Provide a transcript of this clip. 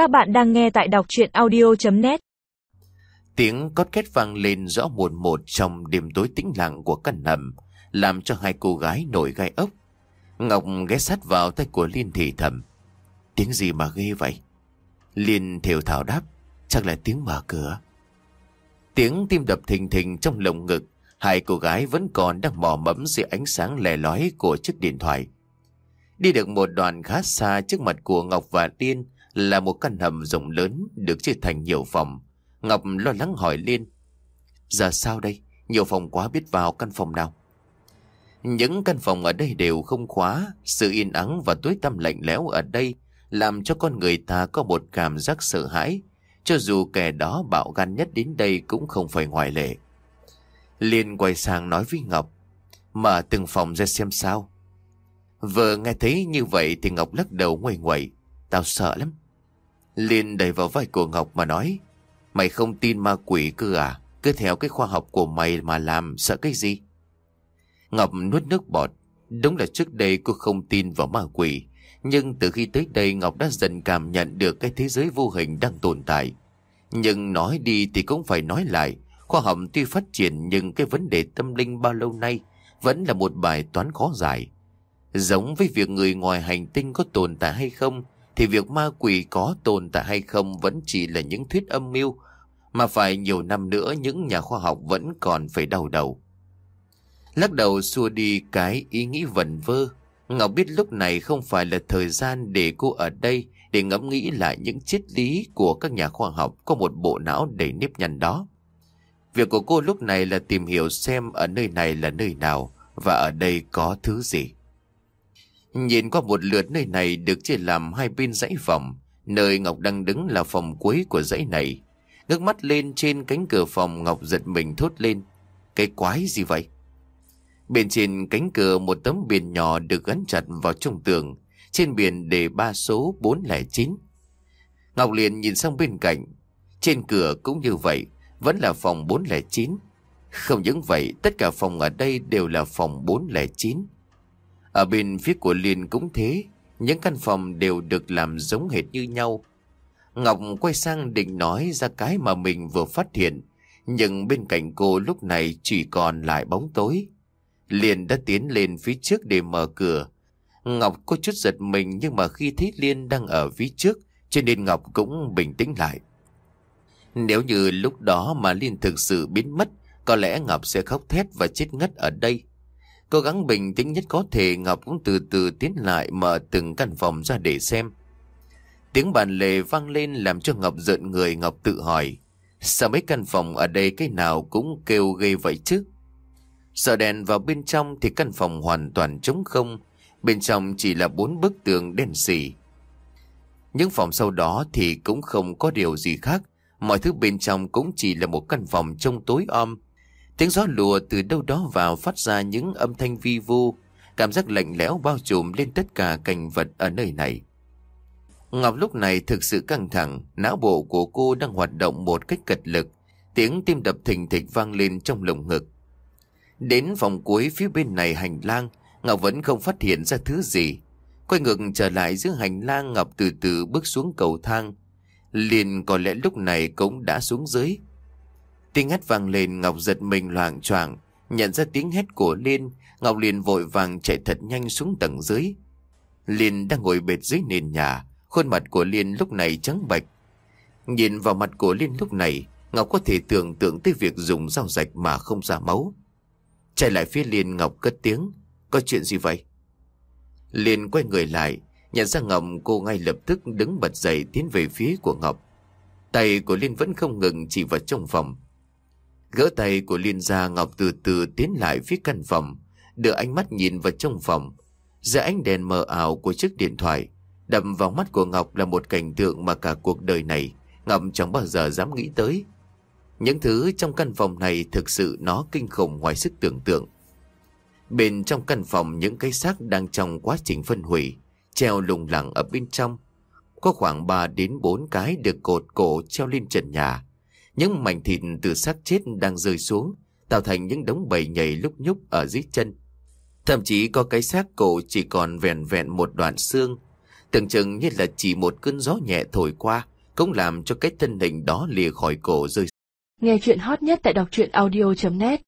Các bạn đang nghe tại đọc chuyện audio.net Tiếng cót két vang lên rõ muộn một trong đêm tối tĩnh lặng của căn hầm, làm cho hai cô gái nổi gai ốc. Ngọc ghé sát vào tay của Liên thì thầm. Tiếng gì mà ghê vậy? Liên thều thảo đáp, chắc là tiếng mở cửa. Tiếng tim đập thình thình trong lồng ngực, hai cô gái vẫn còn đang mò mẫm dưới ánh sáng lè lói của chiếc điện thoại. Đi được một đoạn khá xa trước mặt của Ngọc và Liên là một căn hầm rộng lớn được chia thành nhiều phòng. Ngọc lo lắng hỏi Liên. Giờ sao đây? Nhiều phòng quá biết vào căn phòng nào? Những căn phòng ở đây đều không khóa, sự yên ắng và tối tăm lạnh lẽo ở đây làm cho con người ta có một cảm giác sợ hãi, cho dù kẻ đó bạo gan nhất đến đây cũng không phải ngoại lệ. Liên quay sang nói với Ngọc, mở từng phòng ra xem sao. Vừa nghe thấy như vậy thì Ngọc lắc đầu ngoài ngoẩy, tao sợ lắm. Liên đẩy vào vai của Ngọc mà nói, mày không tin ma quỷ cơ à, cứ theo cái khoa học của mày mà làm, sợ cái gì? Ngọc nuốt nước bọt, đúng là trước đây cô không tin vào ma quỷ, nhưng từ khi tới đây Ngọc đã dần cảm nhận được cái thế giới vô hình đang tồn tại. Nhưng nói đi thì cũng phải nói lại, khoa học tuy phát triển nhưng cái vấn đề tâm linh bao lâu nay vẫn là một bài toán khó giải. Giống với việc người ngoài hành tinh có tồn tại hay không, thì việc ma quỷ có tồn tại hay không vẫn chỉ là những thuyết âm mưu, mà phải nhiều năm nữa những nhà khoa học vẫn còn phải đau đầu. Lắc đầu xua đi cái ý nghĩ vẩn vơ, Ngọc biết lúc này không phải là thời gian để cô ở đây để ngẫm nghĩ lại những triết lý của các nhà khoa học có một bộ não đầy nếp nhăn đó. Việc của cô lúc này là tìm hiểu xem ở nơi này là nơi nào và ở đây có thứ gì. Nhìn qua một lượt nơi này được chia làm hai bên dãy phòng, nơi Ngọc đang đứng là phòng cuối của dãy này. Ngước mắt lên trên cánh cửa phòng Ngọc giật mình thốt lên. Cái quái gì vậy? Bên trên cánh cửa một tấm biển nhỏ được gắn chặt vào trong tường. Trên biển đề ba số 409. Ngọc liền nhìn sang bên cạnh. Trên cửa cũng như vậy, vẫn là phòng 409. Không những vậy, tất cả phòng ở đây đều là phòng 409. Ở bên phía của Liên cũng thế, những căn phòng đều được làm giống hệt như nhau. Ngọc quay sang định nói ra cái mà mình vừa phát hiện, nhưng bên cạnh cô lúc này chỉ còn lại bóng tối. Liên đã tiến lên phía trước để mở cửa. Ngọc có chút giật mình nhưng mà khi thấy Liên đang ở phía trước, cho nên Ngọc cũng bình tĩnh lại. Nếu như lúc đó mà Liên thực sự biến mất, có lẽ Ngọc sẽ khóc thét và chết ngất ở đây. Cố gắng bình tĩnh nhất có thể, Ngọc cũng từ từ tiến lại mở từng căn phòng ra để xem. Tiếng bàn lề vang lên làm cho Ngọc giận người, Ngọc tự hỏi. Sao mấy căn phòng ở đây cái nào cũng kêu ghê vậy chứ? Sợ đèn vào bên trong thì căn phòng hoàn toàn trống không. Bên trong chỉ là bốn bức tường đen xì. Những phòng sau đó thì cũng không có điều gì khác. Mọi thứ bên trong cũng chỉ là một căn phòng trông tối om. Tiếng gió lùa từ đâu đó vào phát ra những âm thanh vi vu, cảm giác lạnh lẽo bao trùm lên tất cả cảnh vật ở nơi này. Ngọc lúc này thực sự căng thẳng, não bộ của cô đang hoạt động một cách cật lực, tiếng tim đập thình thịch vang lên trong lồng ngực. Đến phòng cuối phía bên này hành lang, Ngọc vẫn không phát hiện ra thứ gì. Quay ngược trở lại giữa hành lang Ngọc từ từ bước xuống cầu thang. Liền có lẽ lúc này cũng đã xuống dưới. Tiếng hét vang lên, Ngọc giật mình loạng choạng Nhận ra tiếng hét của Liên, Ngọc liền vội vàng chạy thật nhanh xuống tầng dưới. Liên đang ngồi bệt dưới nền nhà, Khuôn mặt của Liên lúc này trắng bạch Nhìn vào mặt của Liên lúc này, Ngọc có thể tưởng tượng tới việc dùng dao rạch mà không ra máu. Chạy lại phía Liên, Ngọc cất tiếng, Có chuyện gì vậy? Liên quay người lại, Nhận ra Ngọc, cô ngay lập tức đứng bật dậy tiến về phía của Ngọc. Tay của Liên vẫn không ngừng chỉ vào trong phòng. Gỡ tay của Liên ra Ngọc từ từ tiến lại phía căn phòng, đưa ánh mắt nhìn vào trong phòng. Giữa ánh đèn mờ ảo của chiếc điện thoại, đập vào mắt của Ngọc là một cảnh tượng mà cả cuộc đời này Ngọc chẳng bao giờ dám nghĩ tới. Những thứ trong căn phòng này thực sự nó kinh khủng ngoài sức tưởng tượng. Bên trong căn phòng những cái xác đang trong quá trình phân hủy, treo lủng lẳng ở bên trong. Có khoảng 3 đến 4 cái được cột cổ treo lên trần nhà. Những mảnh thịt từ xác chết đang rơi xuống, tạo thành những đống bầy nhảy lúc nhúc ở dưới chân. Thậm chí có cái xác cổ chỉ còn vẹn vẹn một đoạn xương. Tưởng chừng như là chỉ một cơn gió nhẹ thổi qua, cũng làm cho cái thân hình đó lìa khỏi cổ rơi Nghe chuyện hot nhất tại đọc truyện audio.net